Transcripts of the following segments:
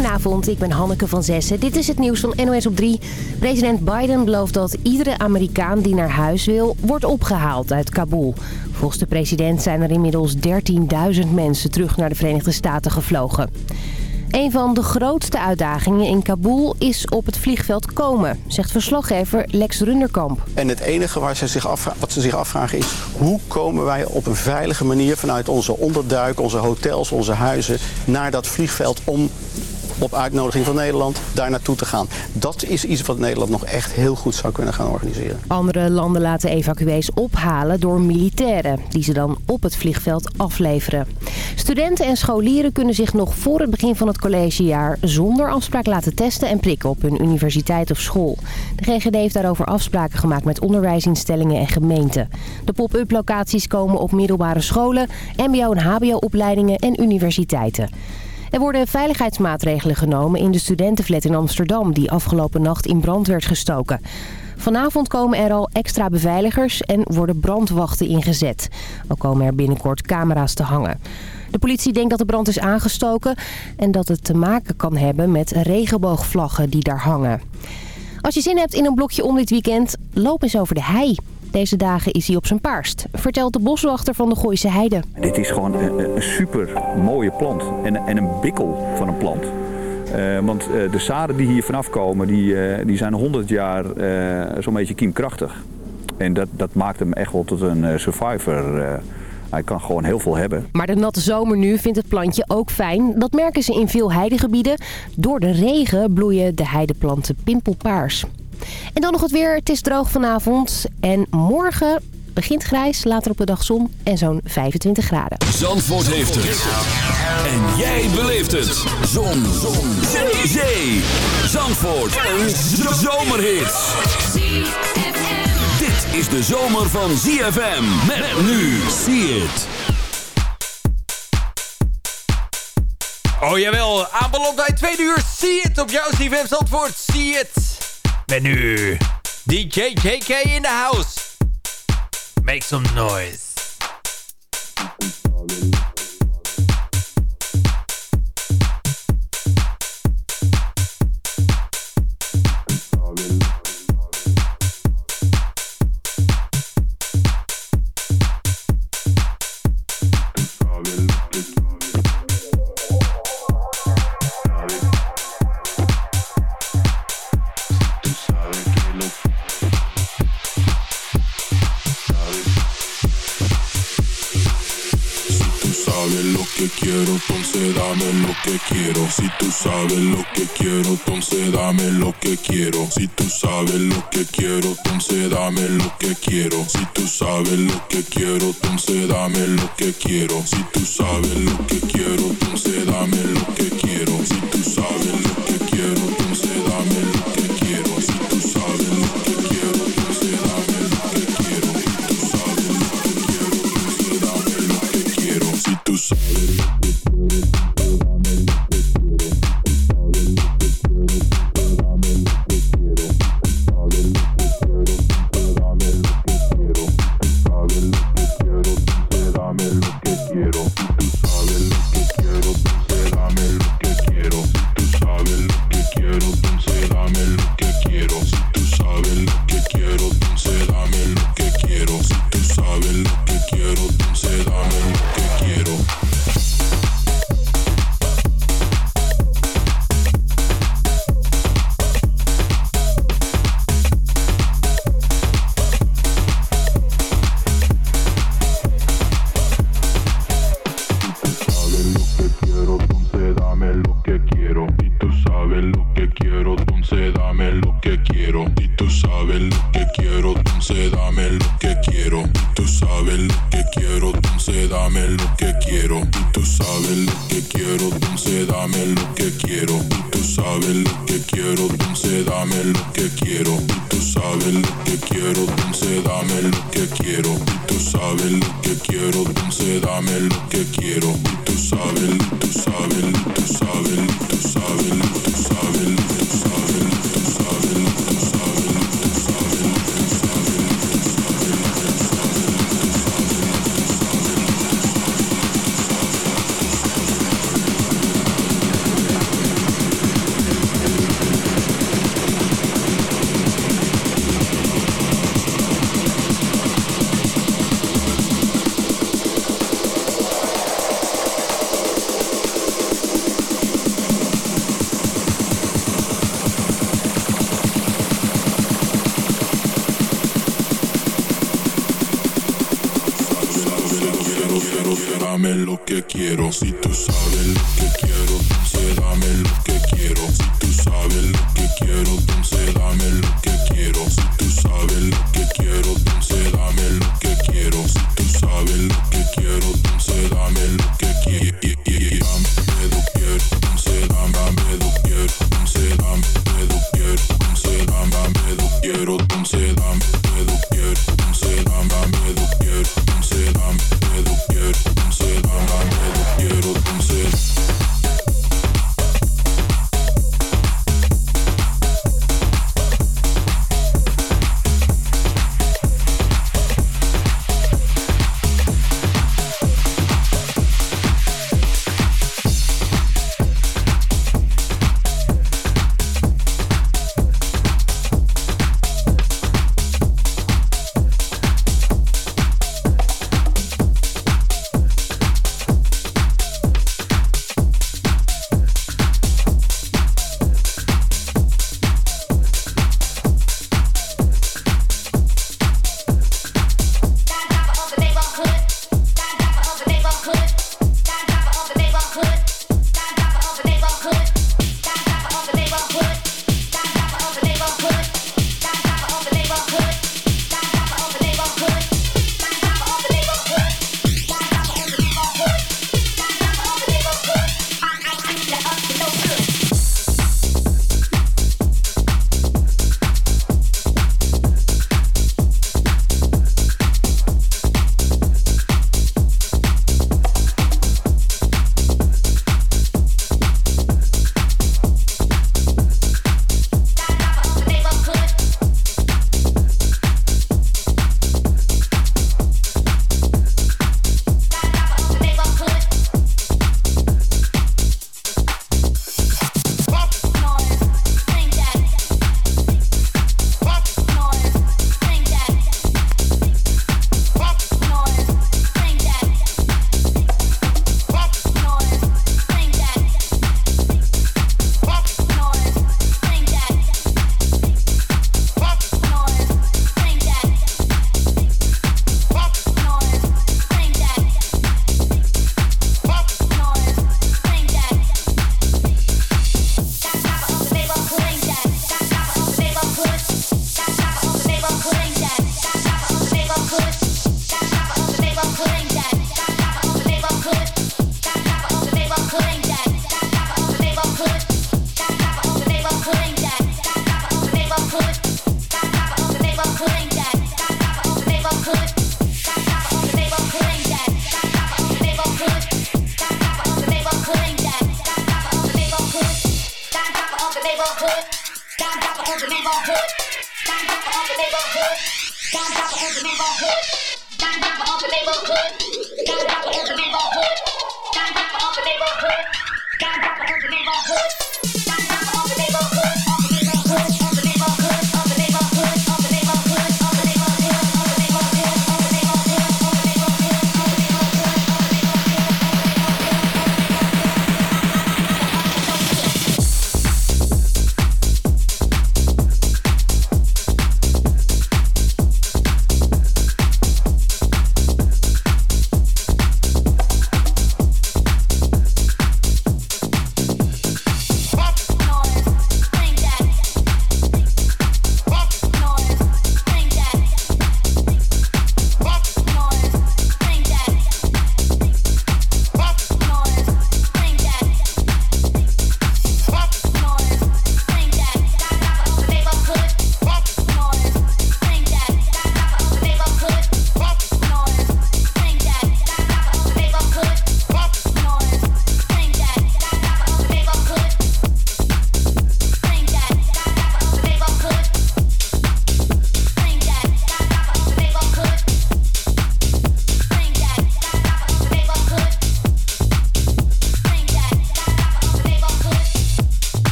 Goedenavond, ik ben Hanneke van Zessen. Dit is het nieuws van NOS op 3. President Biden belooft dat iedere Amerikaan die naar huis wil... wordt opgehaald uit Kabul. Volgens de president zijn er inmiddels 13.000 mensen terug naar de Verenigde Staten gevlogen. Een van de grootste uitdagingen in Kabul is op het vliegveld komen, zegt verslaggever Lex Runderkamp. En het enige waar ze zich wat ze zich afvragen is... hoe komen wij op een veilige manier vanuit onze onderduik, onze hotels, onze huizen... naar dat vliegveld om op uitnodiging van Nederland daar naartoe te gaan. Dat is iets wat Nederland nog echt heel goed zou kunnen gaan organiseren. Andere landen laten evacuees ophalen door militairen, die ze dan op het vliegveld afleveren. Studenten en scholieren kunnen zich nog voor het begin van het collegejaar zonder afspraak laten testen en prikken op hun universiteit of school. De GGD heeft daarover afspraken gemaakt met onderwijsinstellingen en gemeenten. De pop-up locaties komen op middelbare scholen, mbo- en hbo-opleidingen en universiteiten. Er worden veiligheidsmaatregelen genomen in de studentenflat in Amsterdam... die afgelopen nacht in brand werd gestoken. Vanavond komen er al extra beveiligers en worden brandwachten ingezet. Ook komen er binnenkort camera's te hangen. De politie denkt dat de brand is aangestoken... en dat het te maken kan hebben met regenboogvlaggen die daar hangen. Als je zin hebt in een blokje om dit weekend, loop eens over de hei. Deze dagen is hij op zijn paarst, vertelt de boswachter van de Gooise Heide. Dit is gewoon een, een super mooie plant en, en een bikkel van een plant. Uh, want uh, de zaden die hier vanaf komen, die, uh, die zijn 100 jaar zo'n beetje kiemkrachtig. En dat, dat maakt hem echt wel tot een survivor. Hij kan gewoon heel veel hebben. Maar de natte zomer nu vindt het plantje ook fijn. Dat merken ze in veel heidegebieden. Door de regen bloeien de heideplanten pimpelpaars. En dan nog het weer. Het is droog vanavond. En morgen begint grijs, later op de dag zon en zo'n 25 graden. Zandvoort heeft het. En jij beleeft het. Zon. zon. Zee. Zee. Zandvoort. Een zomerhit. Dit is de zomer van ZFM. Met nu. See it. Oh jawel, aanbeland bij tweede uur. See it op jouw ZFM Zandvoort. See it. Met nu DJ JK in the house. Make some noise. Quiero, entonces dame lo que quiero. Si tú sabes lo que quiero, entonces dame lo que quiero. Si tú sabes lo que quiero, entonces dame lo que quiero. Si tú sabes lo que quiero, entonces dame lo que quiero. Si tú sabes lo que quiero, entonces dame lo que quiero. Si tú sabes lo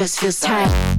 just feels tight.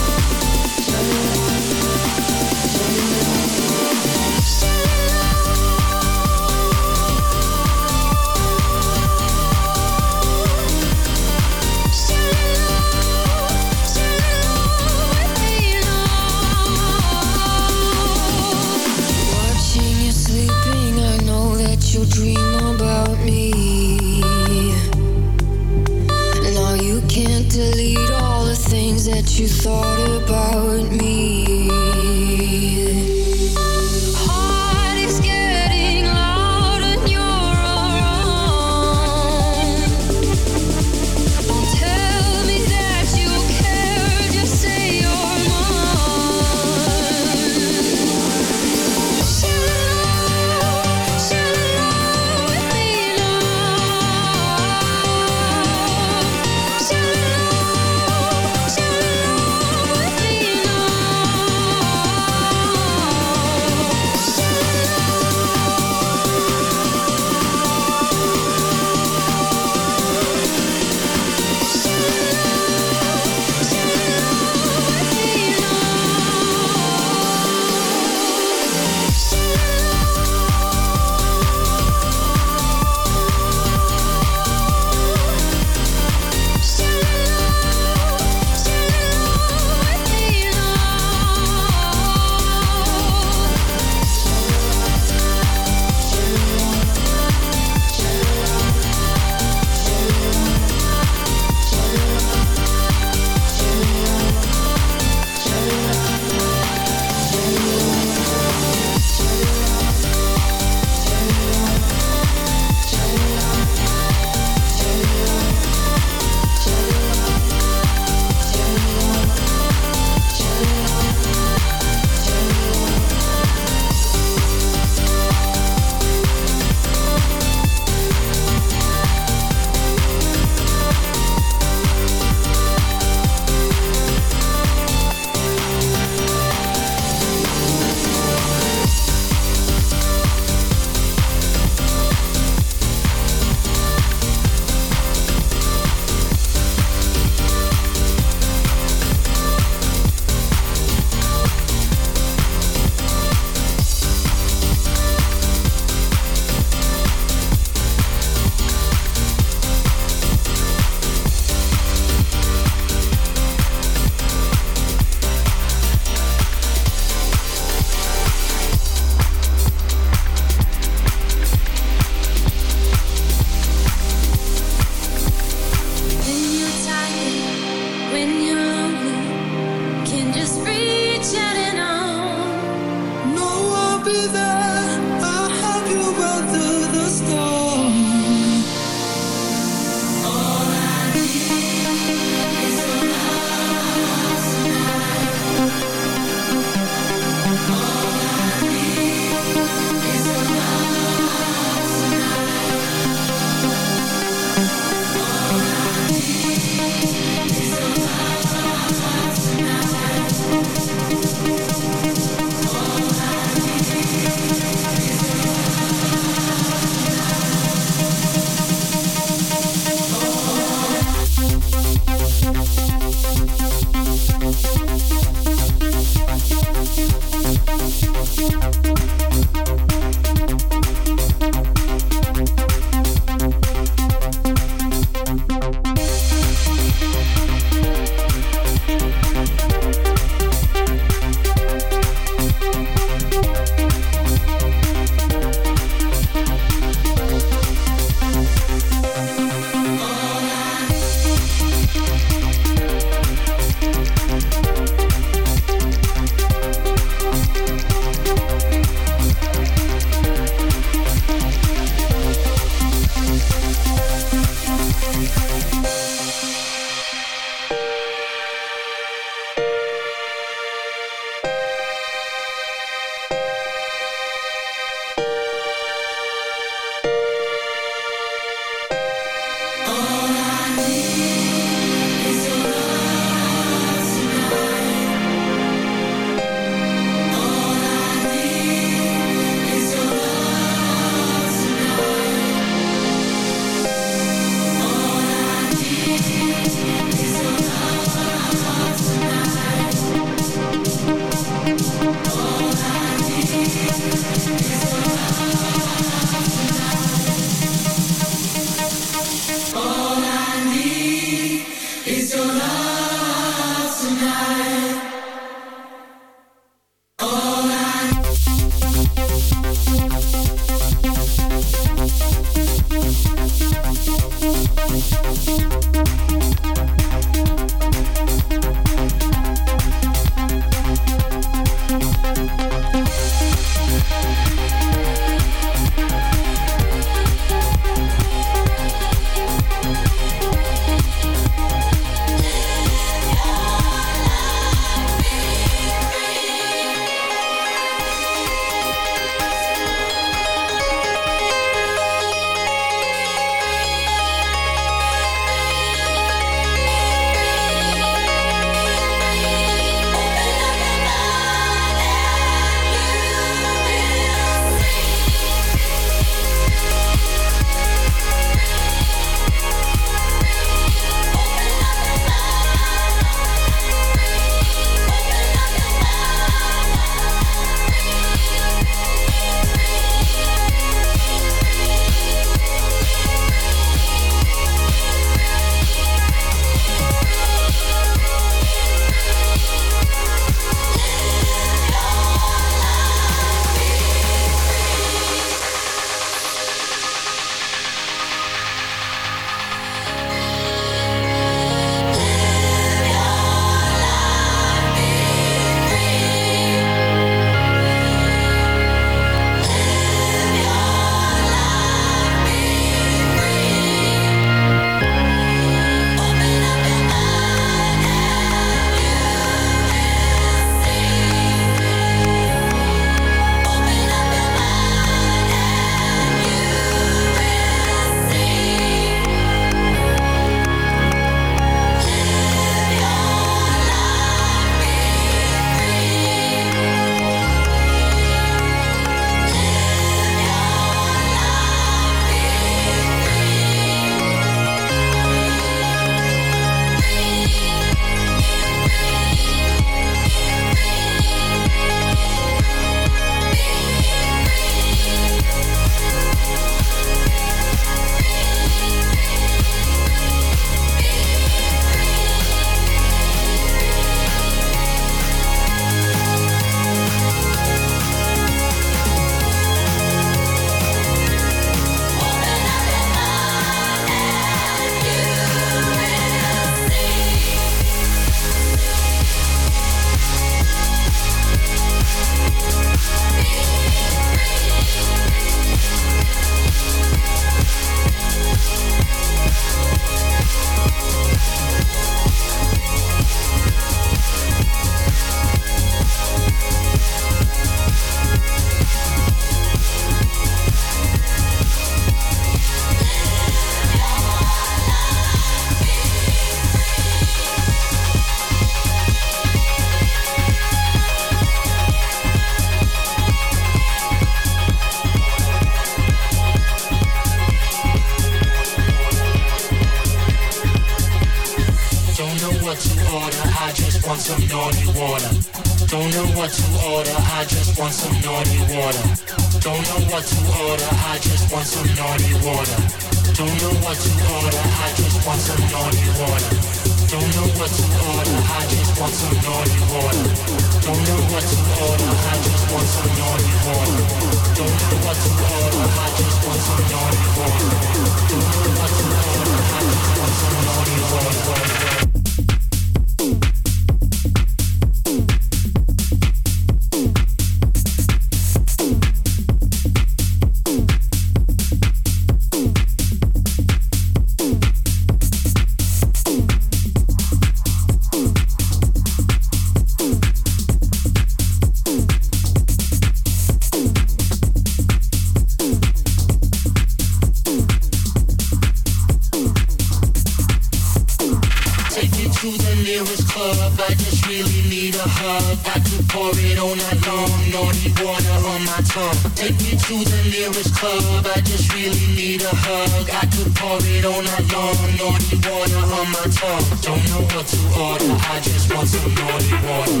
It on that long, naughty water on my tongue. Don't know what to order. I just want some naughty water.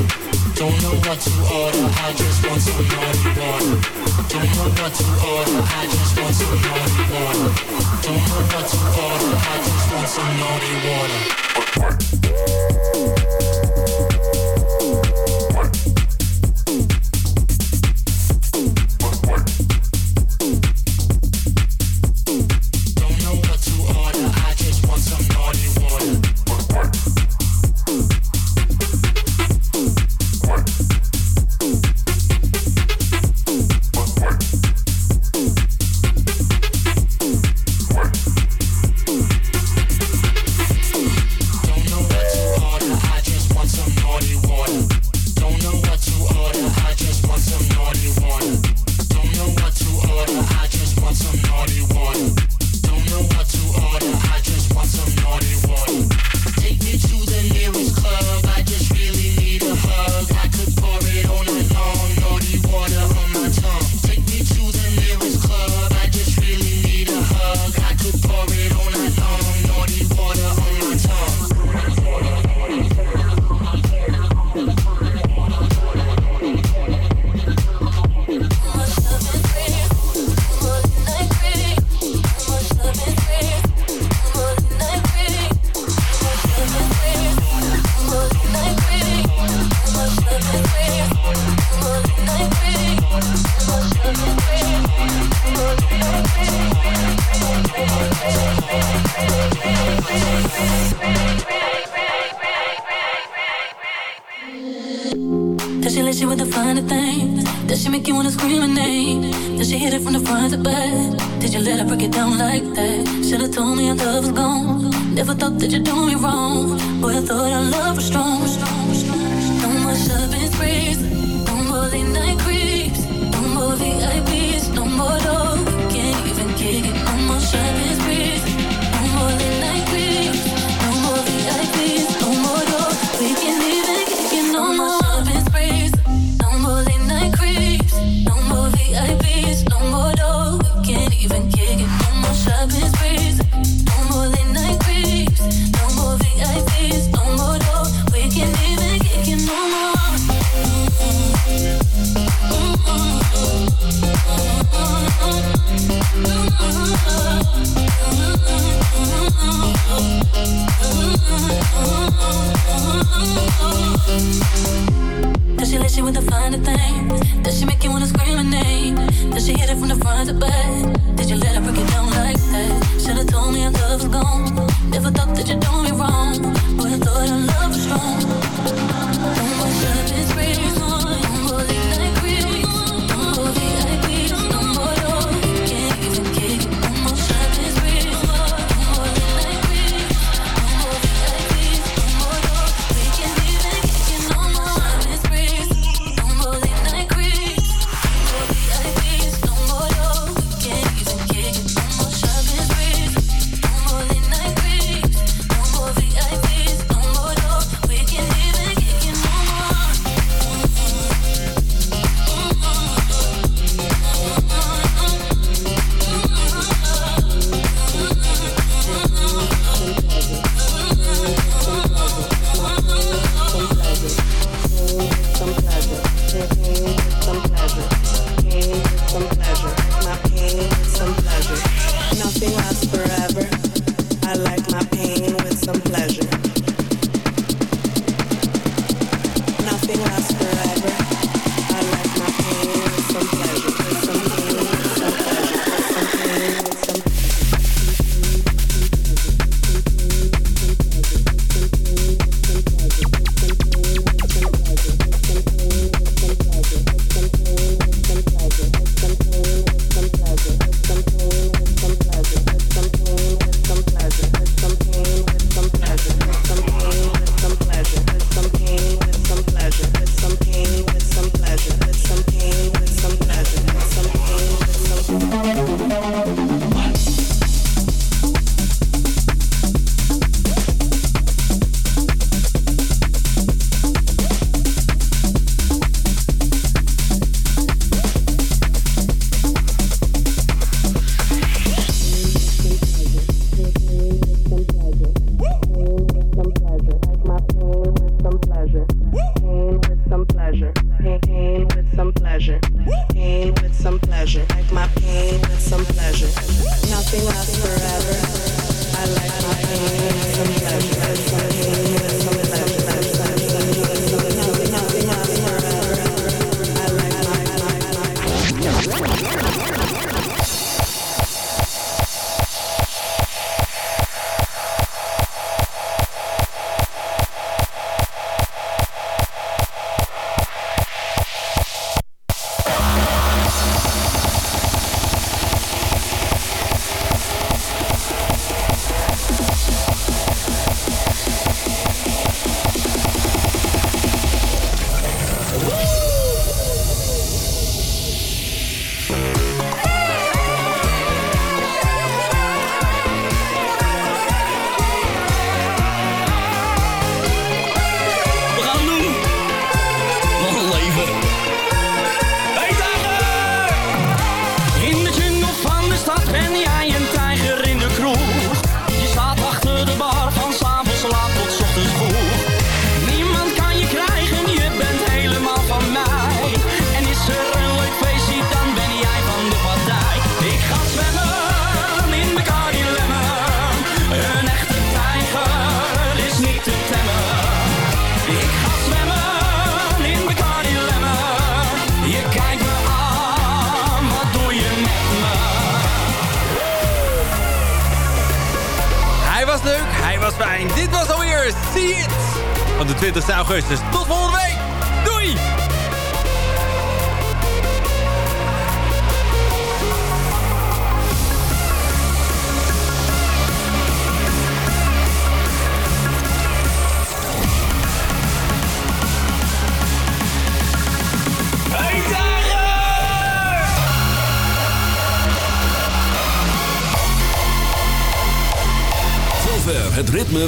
Don't know what to order. I just want some naughty water. Don't know what to order. I just want some naughty water. Don't know what to order. I just want some naughty water. With the finer things? Does she make you wanna scream her name? Does she hit it from the front to back? Did you let her break it down like that? Should've told me our love was gone. Never thought that you'd do me wrong. Boy, I thought our love was strong. No more shopping sprees, no more Does she let you with the finer things? Does she make you wanna scream her name? Does she hit it from the front to back? Did you let her break it down like that? Should've told me our love was gone. Never thought that you'd do me wrong. Boy, I thought our love was strong. More shopping sprees,